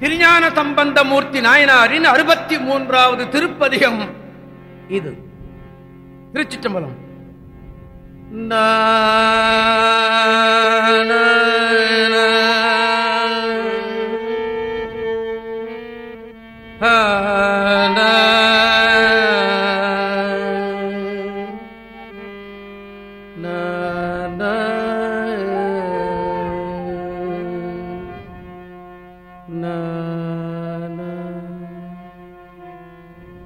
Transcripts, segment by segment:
திருஞான சம்பந்தமூர்த்தி நாயனாரின் அறுபத்தி மூன்றாவது திருப்பதிகம். இது. திருச்சிற்றம்பலம்.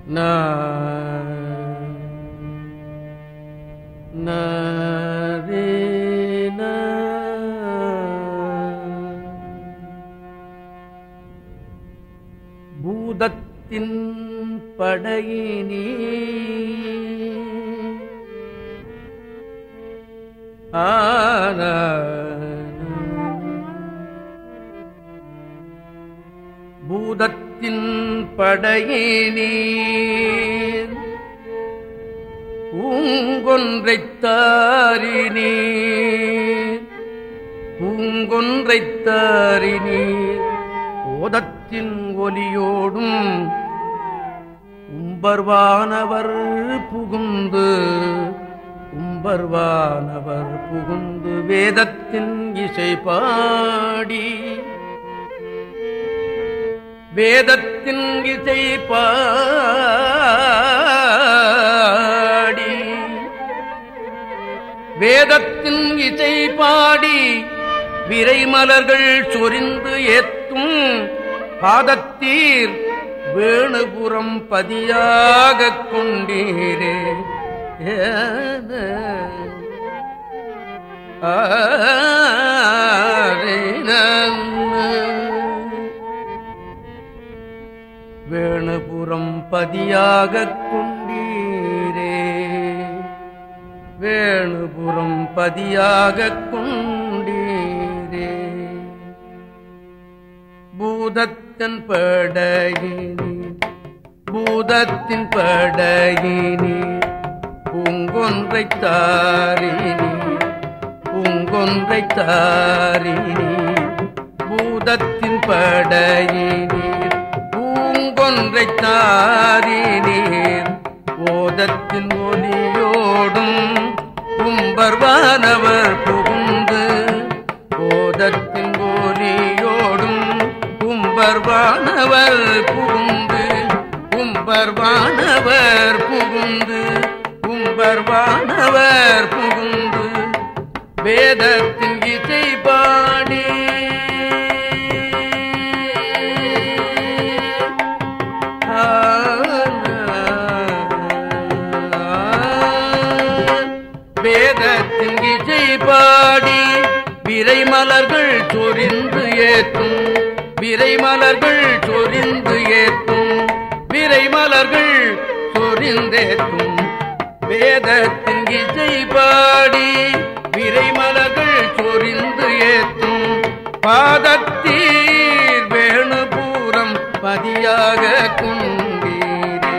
பூதத்தின் பூதத்தின் படையினீர் பூங்கொன்றைத் தாரினீர் ஓதத்தின் ஒலியோடும் உம்பர்வானவர் புகுந்து உம்பர்வானவர் புகுந்து வேதத்தின் இசை பாடி வேதத்தின் இசை பாடி வேதத்தின் இசை பாடி விரைமலர்கள் சொரிந்து ஏத்தும் பாதத்தீர் வேணுபுறம் பதியாக கொண்டீரே ஏன வேணுபுறம் பதியாகக் கொண்டீரே. வேணுபுறம் பதியாகக் கொண்டீரே. பூதத்தின் படையினி பூதத்தின் படையினி பூங்கொன்றை தாரினி பூங்கொன்றை தாரினி பூதத்தின் படையினி. பூங்கொன்றை தாரினீர் ஓதத்தின் ஒலியோடும் கும்பர்வானவர் புகுந்து ஓதத்தின் ஒலியோடும் கும்பர்வானவர் புகுந்து கும்பர்வானவர் புகுந்து கும்பர்வானவர் புகுந்து. வேதத்தின் இசை பாடி விரைமலர்கள் சொரிந்து ஏத்தும். விரைமலர்கள் சொரிந்து ஏத்தும். விரைமலர்கள் சொரிந்தேத்தும். வேதத்தின் இசை பாடி விரைமலர்கள் சொரிந்து ஏத்தும். பாதத்தீர் வேணுபூரம் பதியாக குண்டீரே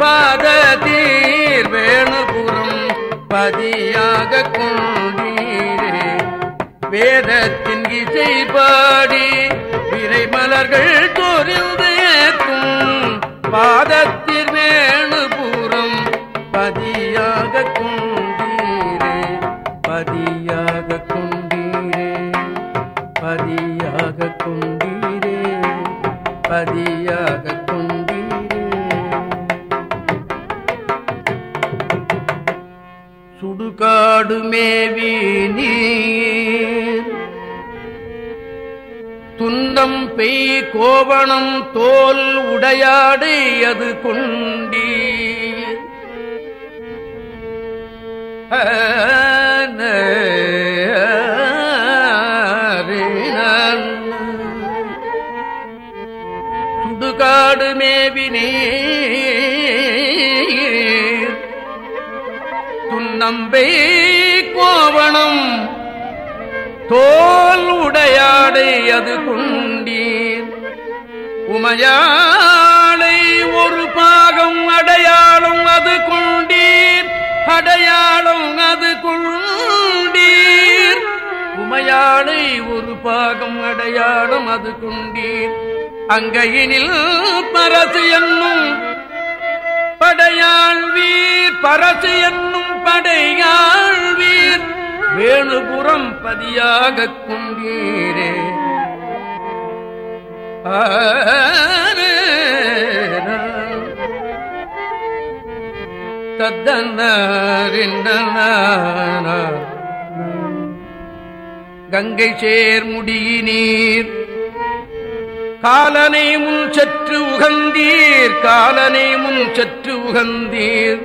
பாதத்தீர் வேணுபுரம் பதியாக கொண்டீரே வேதத்தின் இசை பாடி விரை மலர்கள் தொறிந்து ஏற்கும் பாதத்தில் வேணுபுரம் பதியாக கொண்டீரே பதியாக கொண்டீரே பதியாக கொண்டீரே பதியாக சுடுகாடு மேவி நீ கோவணம் தோல் உடையாடு அது கொண்டி. சுடுகாடு மேவி துன்னம்பை கோவணம் தோல் உடையாடை அது கொண்டீர் உமையாளை ஒரு பாகம் அடையாளம் அது கொண்டீர். அடையாளம் அது கொண்டீர். உமையாளை ஒரு பாகம் அடையாளம் அது கொண்டீர். அங்கையினில் பரசு என்னும் படையாழ்வீர் பரசு என்னும் படையாழ்வீர் வேணுபுறம் பதியாகக் கொண்டீரே. கங்கை சேர் முடியினீர். காலனை முன் சற்று உகந்தீர். காலனை முன் சற்று உகந்தீர்.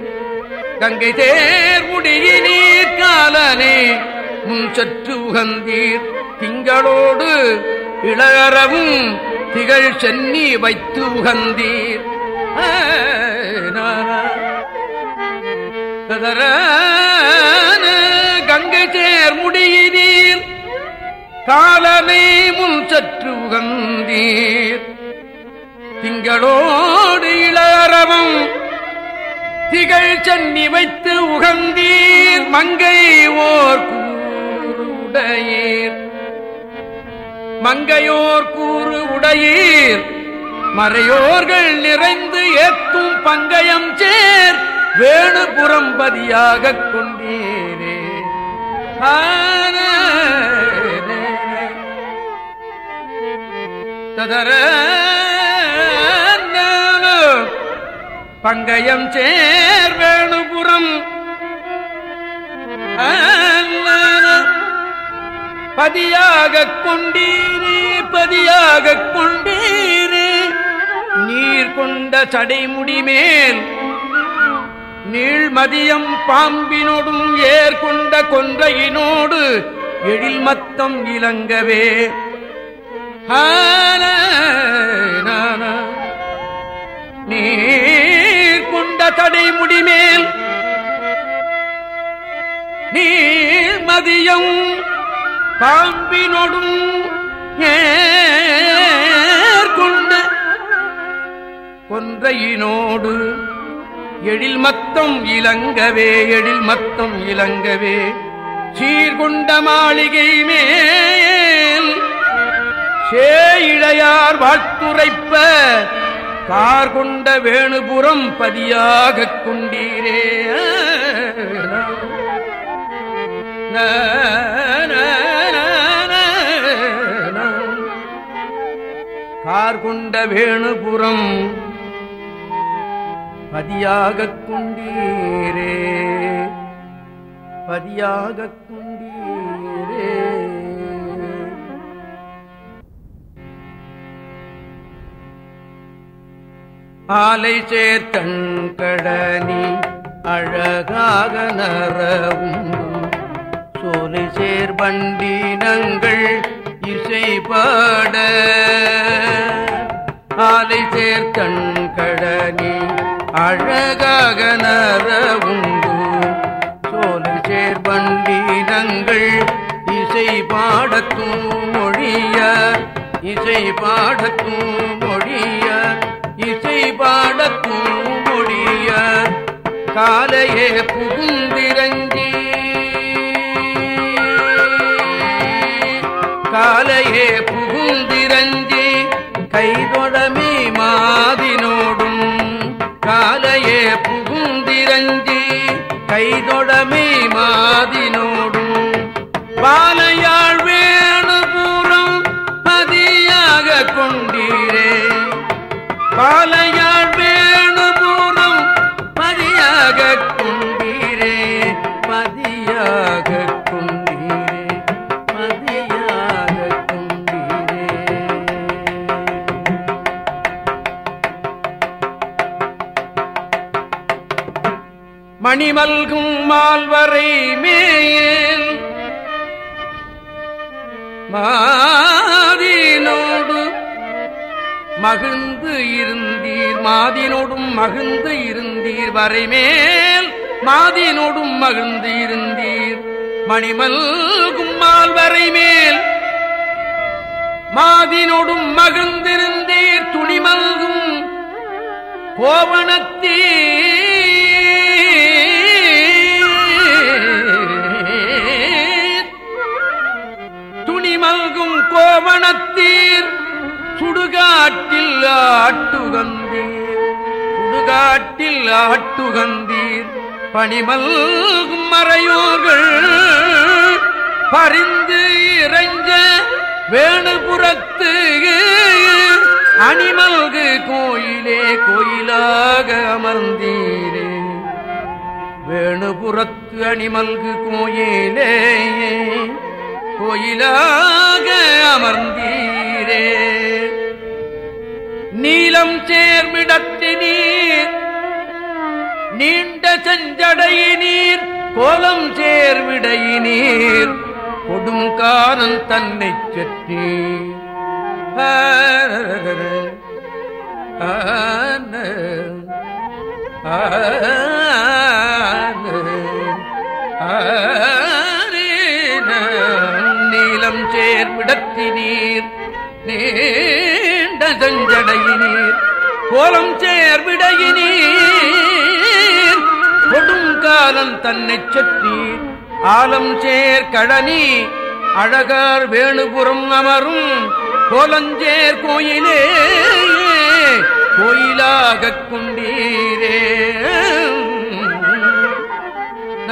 கங்கை தேர் முடியினீர். காலனை முன் சற்று உகந்தீர். திங்களோடு இளகரவும் திகழ் சென்னி வைத்து உகந்தீர். கங்கை தேர் முடியினீர். காலனை முன் சற்று உகந்தீர். திங்களோடு இளரவம் திகழ் சென்னி வைத்து உகந்தீர். மங்கை ஓர் கூடையீர் மங்கையோர் கூறு உடையீர். மறையோர்கள் நிறைந்து ஏத்தும் பங்கயம் சேர். வேணுபுறம் பதியாக கொண்டீரே. ததர பங்கயம் சேர் வேணுபுறம் பதியாகக் கொண்டீரே பதியாகக் கொண்டீரே. நீர் கொண்ட சடைமுடிமேல் நீழ்மதியம் பாம்பினோடும் ஏற்கொண்ட கொன்றையினோடு எழில் மத்தம் இலங்கவே. நீர் கொண்ட தடைமுடிமேல் நீர் மதியம் பாம்பினொடும் ஏற்கொண்ட கொன்றையினோடு எழில் மத்தம் இலங்கவே எழில் மத்தம் இலங்கவே. சீர்கொண்ட மாளிகை மேல் சேயிழையார் வாழ்த்துரைப்ப கார் கொண்ட வேணுபுறம் பதியாகக் கொண்டீரே. கார் கொண்ட வேணுபுறம் பதியாகக் கொண்டீரே. பதியாகக் கொண்டீரே. ஆலை சேர்த்தன் கடனி அழகாக நரவும் சோலை சேர் பண்டினங்கள் இசை பாட ஆலை சேர்த்தன் கடனி அழகாக நர உண்டு சோலை சேர் பண்டினங்கள் இசை பாடத்தும் மொழிய இசை பாடத்தும் மொழிய இசை பாடத்தும் மொழிய காலையே புகுந்திரங்க மாலையே புகுந்திரஞ்சி கைதொடமி மாதினோடும் காலையே புகுந்திரஞ்சி கைதொடமி மாதினோடும் பாலையாழ் வேணுபூரம் பதியாக கொண்டீரே. பாலை மணிமல்கும் மால்வரை மேல் மாதினோடு மகிழ்ந்து இருந்தீர் மாதினோடும் மகிழ்ந்து இருந்தீர் வரைமேல் மாதினோடும் மகிழ்ந்து இருந்தீர். மணிமல்கும் மால்வரை மேல் மாதினோடும் மகிழ்ந்திருந்தீர் துணிமல்கும் கோவணத்தீர். கோவணத்தீர் சுடுகாட்டில் ஆட்டுகந்தீர். சுடுகாட்டில் ஆட்டுகந்தீர். பனிமல் மறையோர்கள் பரிந்து இறைஞ்ச வேணுபுறத்து அணிமல்கு கோயிலே கோயிலாக அமர்ந்தீரே. வேணுபுறத்து அணிமல்கு கோயிலே கோயிலாக அமர்ந்தீரே நீலம் சேர்மிடத்தினீர் நீண்ட செஞ்சடையினீர் கோலம் சேர்விடையினீர் கொடுங்காரன் தன்னை செற்றி ஆ நீர் நீண்ட செஞ்சடையினீர். கோலம் சேர்விடையினீர் கொடுங்காலன் தன்னை சற்றி ஆலம் சேர் கழனி அழகார் வேணுபுறம் அமரும் கோலஞ்சேர் கோயிலே. கோயிலாக கொண்டீரே. ஆ,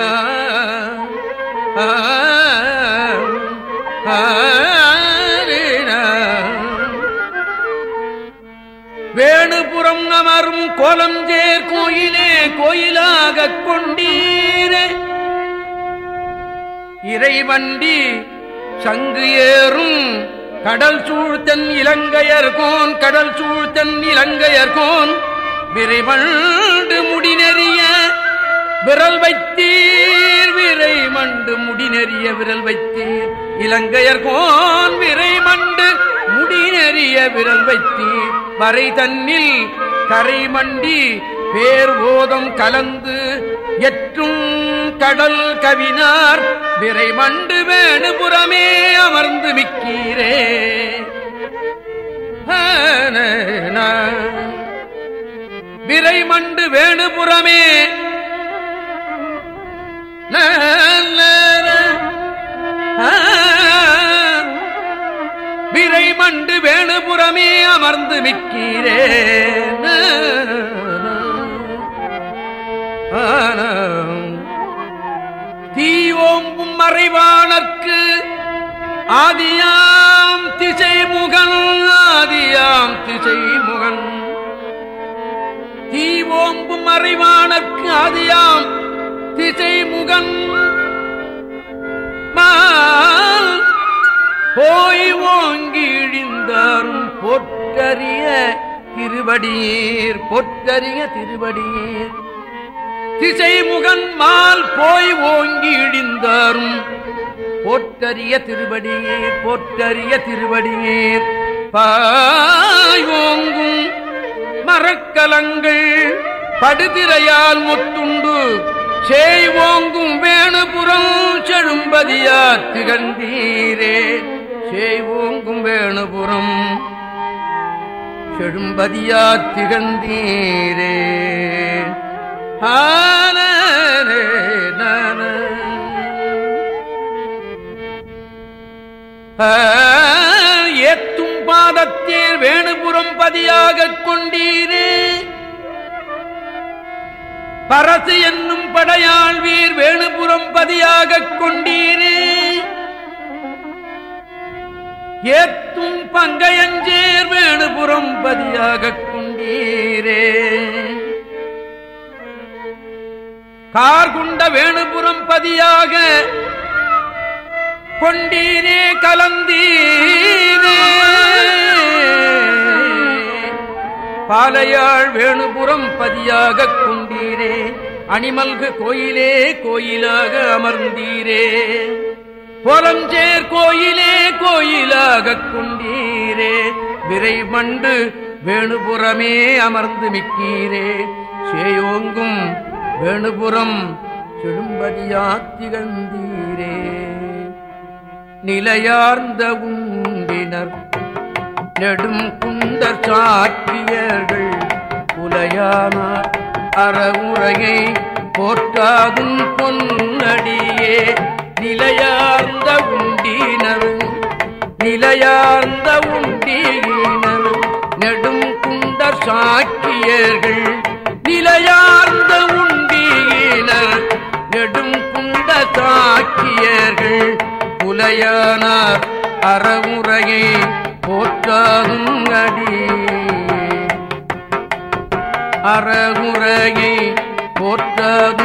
கோலஞ்சேர் கோயிலே கோயிலாக கொண்டீரே. இறைவண்டி சங்கு ஏறும் கடல் சூழ்த்தன் இலங்கையர்கோன் கடல் சூழ்த்தன் இலங்கையர்கோன் விரைவண்டு முடிநெறிய விரல் வைத்தீர் விரைமண்டு முடிநெறிய விரல் வைத்தீர். இலங்கையர்கோன் விரைமண்டு முடிநெறிய விரல் வைத்தீர். வரை தன்னில் கரைமண்டி பேர் ஓதம் கலந்து எற்றும் கடல் கவினார் விரைமண்டு வேணுபுறமே அமர்ந்து மிக்கீரே. விரைமண்டு வேணுபுறமே. வேணுபுறமே அமர்ந்து மிக்கீரே தீயோம்பும் மறைவானற்கு ஆதியாம் திசை பொற்றறிய திருவடியீர் பொற்றறிய திருவடியீர். திசை முகன் மால் போய் ஓங்கி இடிந்தாரும். போற்றறிய திருவடியீர் போற்றறிய திருவடியீர். பாயோங்கும் மரக்கலங்கள் படுதிரையால் முத்துண்டு. செய்வோங்கும் வேணுபுறம் செழும்பதியார் திகழ்ந்தீரே. செய்வோங்கும் வேணுபுறம் செழும்பதியா திகழ்ந்தீரே. ஆனரே ஏத்தும் பாதத்தேர் வேணுபுறம் பதியாகக் கொண்டீரே. பரசு என்னும் படையாள் வீர் வேணுபுறம் பதியாகக் கொண்டீரே. ஏத்தும் பங்கையஞ்சேர் வேணுபுறம் பதியாக கொண்டீரே. கார்குண்ட வேணுபுறம் பதியாக கொண்டீரே கலந்தீரே. பாலையாள் வேணுபுறம் பதியாக கொண்டீரே. அணிமல்கு கோயிலே கோயிலாக அமர்ந்தீரே. புலஞ்சேர் கோயிலே கோயிலாக கொண்டீரே. விரை மண்டு வேணுபுறமே அமர்ந்து மிக்கீரே சேயோங்கும் வேணுபுறம் செழும்பதியாத்திகந்தீரே நிலையார்ந்த உண்டினர் நெடும் குண்டர் சாற்றியர்கள் புலையானார் அறவுரையை போற்றாதும் பொன்னடியே. நிலையார்ந்த உண்டினர் நிலையார்ந்த உண்டியினர். நெடும் குண்டர் சாக்கியர்கள் நிலையார்ந்த உண்டியினர். நெடும் குண்ட சாக்கியர்கள் புலையானார் அறமுறையை போற்றாகும் அடி. அறமுறையை போற்றாதும்